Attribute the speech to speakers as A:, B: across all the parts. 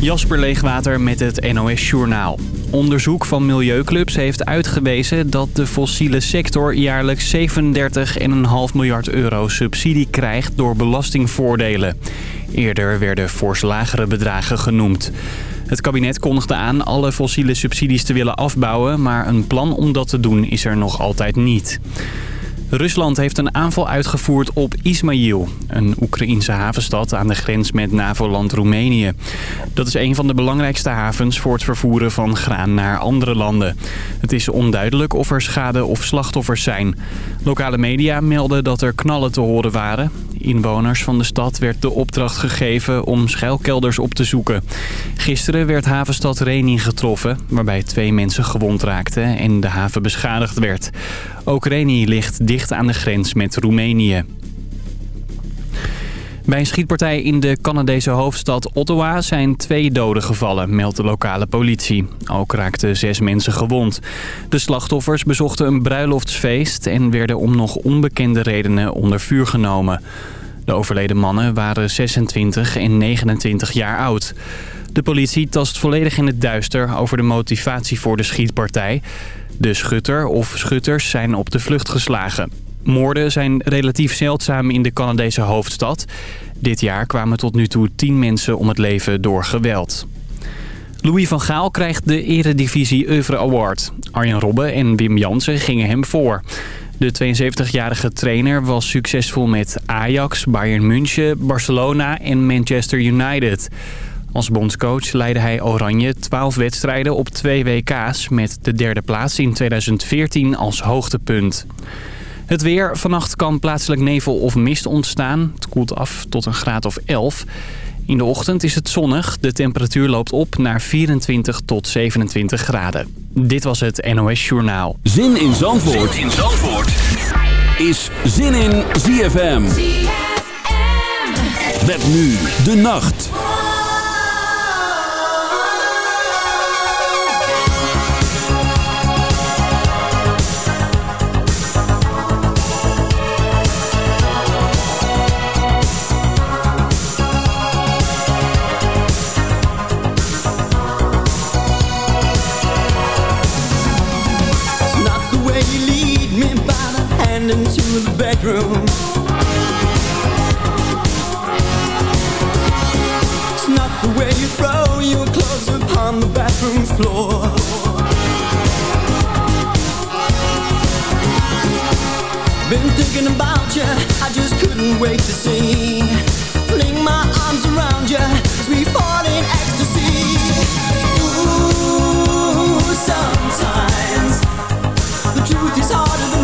A: Jasper Leegwater met het NOS Journaal. Onderzoek van milieuclubs heeft uitgewezen dat de fossiele sector jaarlijks 37,5 miljard euro subsidie krijgt door belastingvoordelen. Eerder werden fors lagere bedragen genoemd. Het kabinet kondigde aan alle fossiele subsidies te willen afbouwen... maar een plan om dat te doen is er nog altijd niet. Rusland heeft een aanval uitgevoerd op Ismail, een Oekraïense havenstad aan de grens met NAVO-land Roemenië. Dat is een van de belangrijkste havens voor het vervoeren van graan naar andere landen. Het is onduidelijk of er schade of slachtoffers zijn. Lokale media melden dat er knallen te horen waren. Inwoners van de stad werd de opdracht gegeven om schuilkelders op te zoeken. Gisteren werd havenstad Reni getroffen, waarbij twee mensen gewond raakten en de haven beschadigd werd. Ook Reni ligt dicht aan de grens met Roemenië. Bij een schietpartij in de Canadese hoofdstad Ottawa zijn twee doden gevallen, meldt de lokale politie. Ook raakten zes mensen gewond. De slachtoffers bezochten een bruiloftsfeest en werden om nog onbekende redenen onder vuur genomen. De overleden mannen waren 26 en 29 jaar oud. De politie tast volledig in het duister over de motivatie voor de schietpartij. De schutter of schutters zijn op de vlucht geslagen. Moorden zijn relatief zeldzaam in de Canadese hoofdstad. Dit jaar kwamen tot nu toe 10 mensen om het leven door geweld. Louis van Gaal krijgt de Eredivisie Oeuvre Award. Arjen Robben en Wim Jansen gingen hem voor. De 72-jarige trainer was succesvol met Ajax, Bayern München, Barcelona en Manchester United. Als bondscoach leidde hij Oranje 12 wedstrijden op twee WK's... met de derde plaats in 2014 als hoogtepunt. Het weer. Vannacht kan plaatselijk nevel of mist ontstaan. Het koelt af tot een graad of 11. In de ochtend is het zonnig. De temperatuur loopt op naar 24 tot 27 graden. Dit was het NOS Journaal.
B: Zin in Zandvoort, zin in Zandvoort. is Zin in ZFM. ZFM. Met nu de nacht.
C: Bedroom. It's not the way you throw your clothes upon the bathroom floor. Been thinking about you, I just couldn't wait to see. Fling my arms around you as we fall in ecstasy. Ooh, sometimes the truth is harder than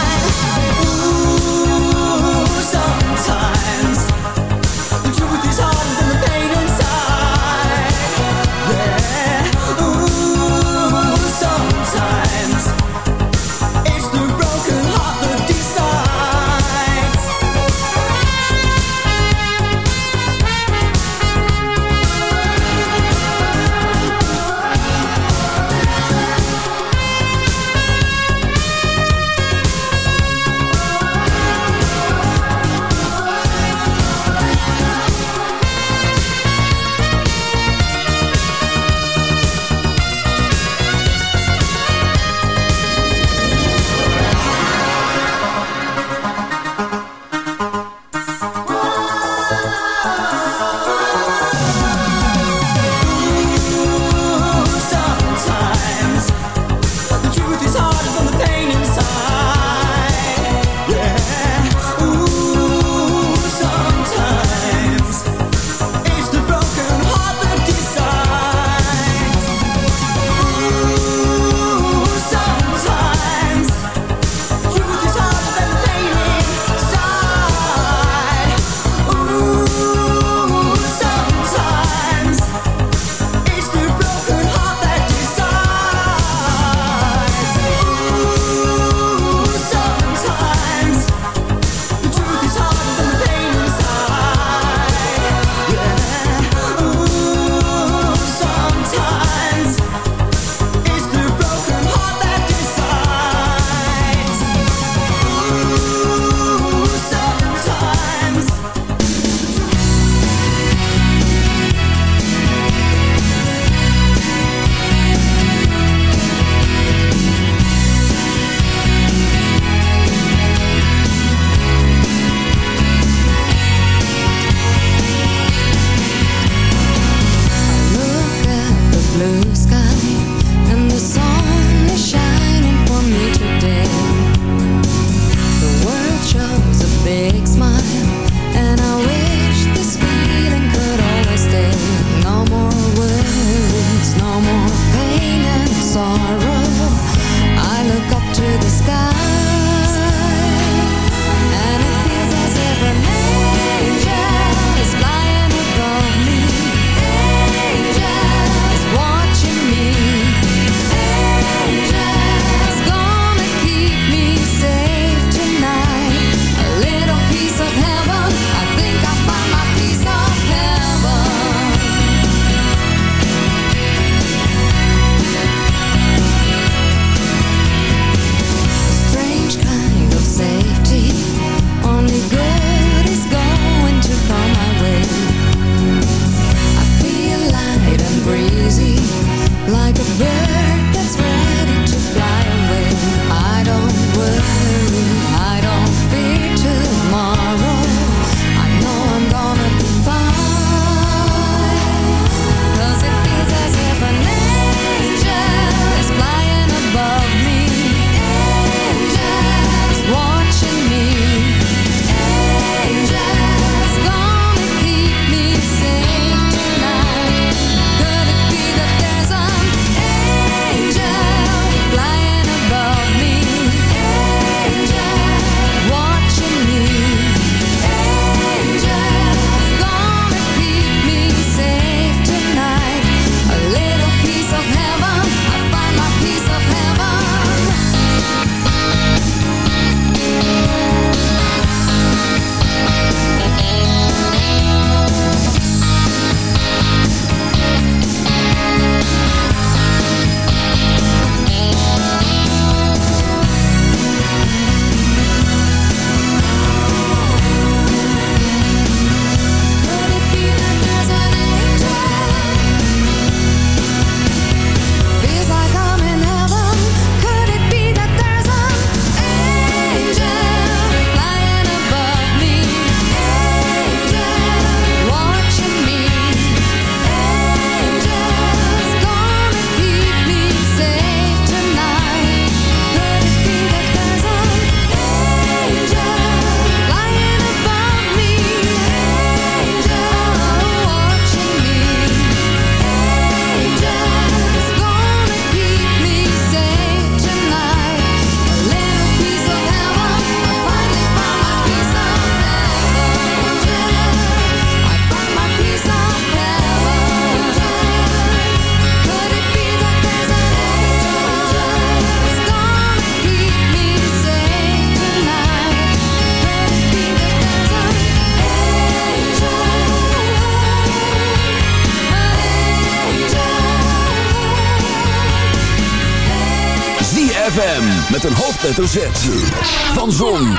D: hoofdletter. Van Zon,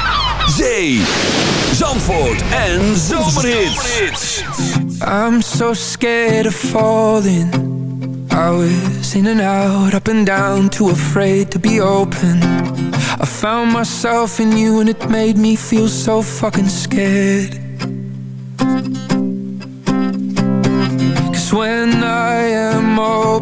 D: Zee, Zandvoort en Zomerhits.
B: I'm so scared of falling. I was in and out, up and down, too afraid to be open. I found myself in you and it made me feel so fucking scared. Cause when I am open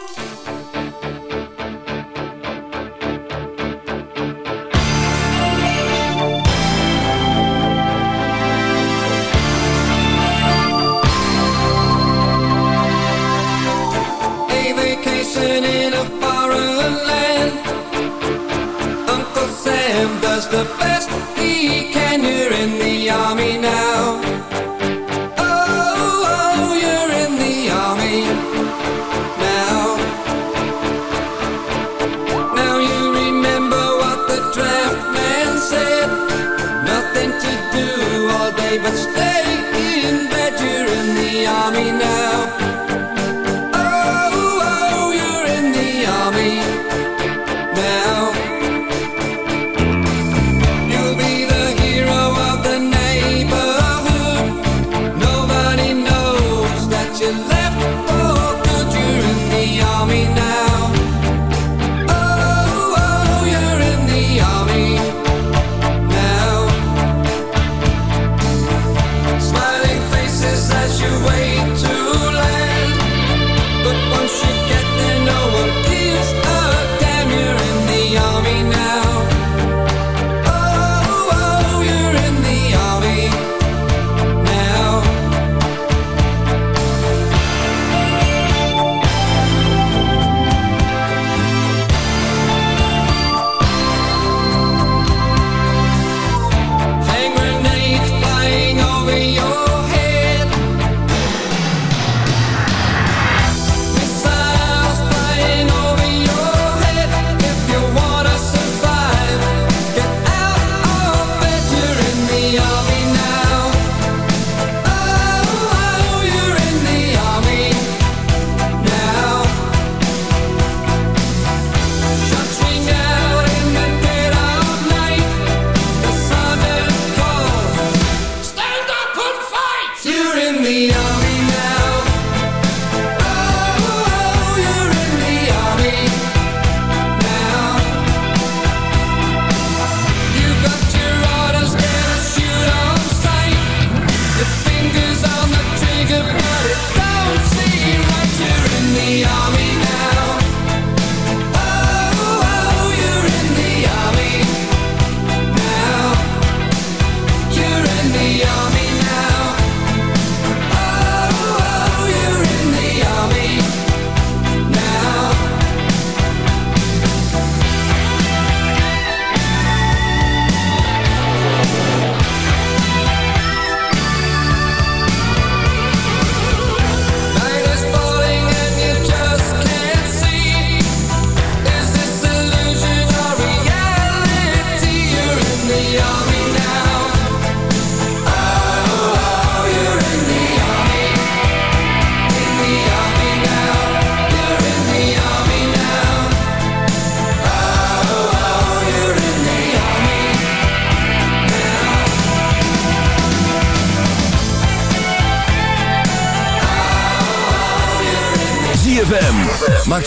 B: ready.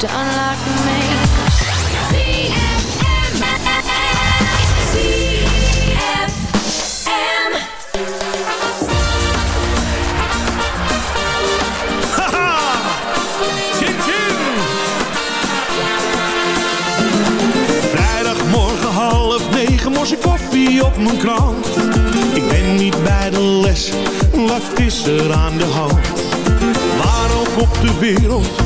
E: To unlock me.
F: Vrijdagmorgen half negen morse koffie op mijn krant. Ik ben niet bij de les, wat is er aan de hand? Waar ook op de wereld,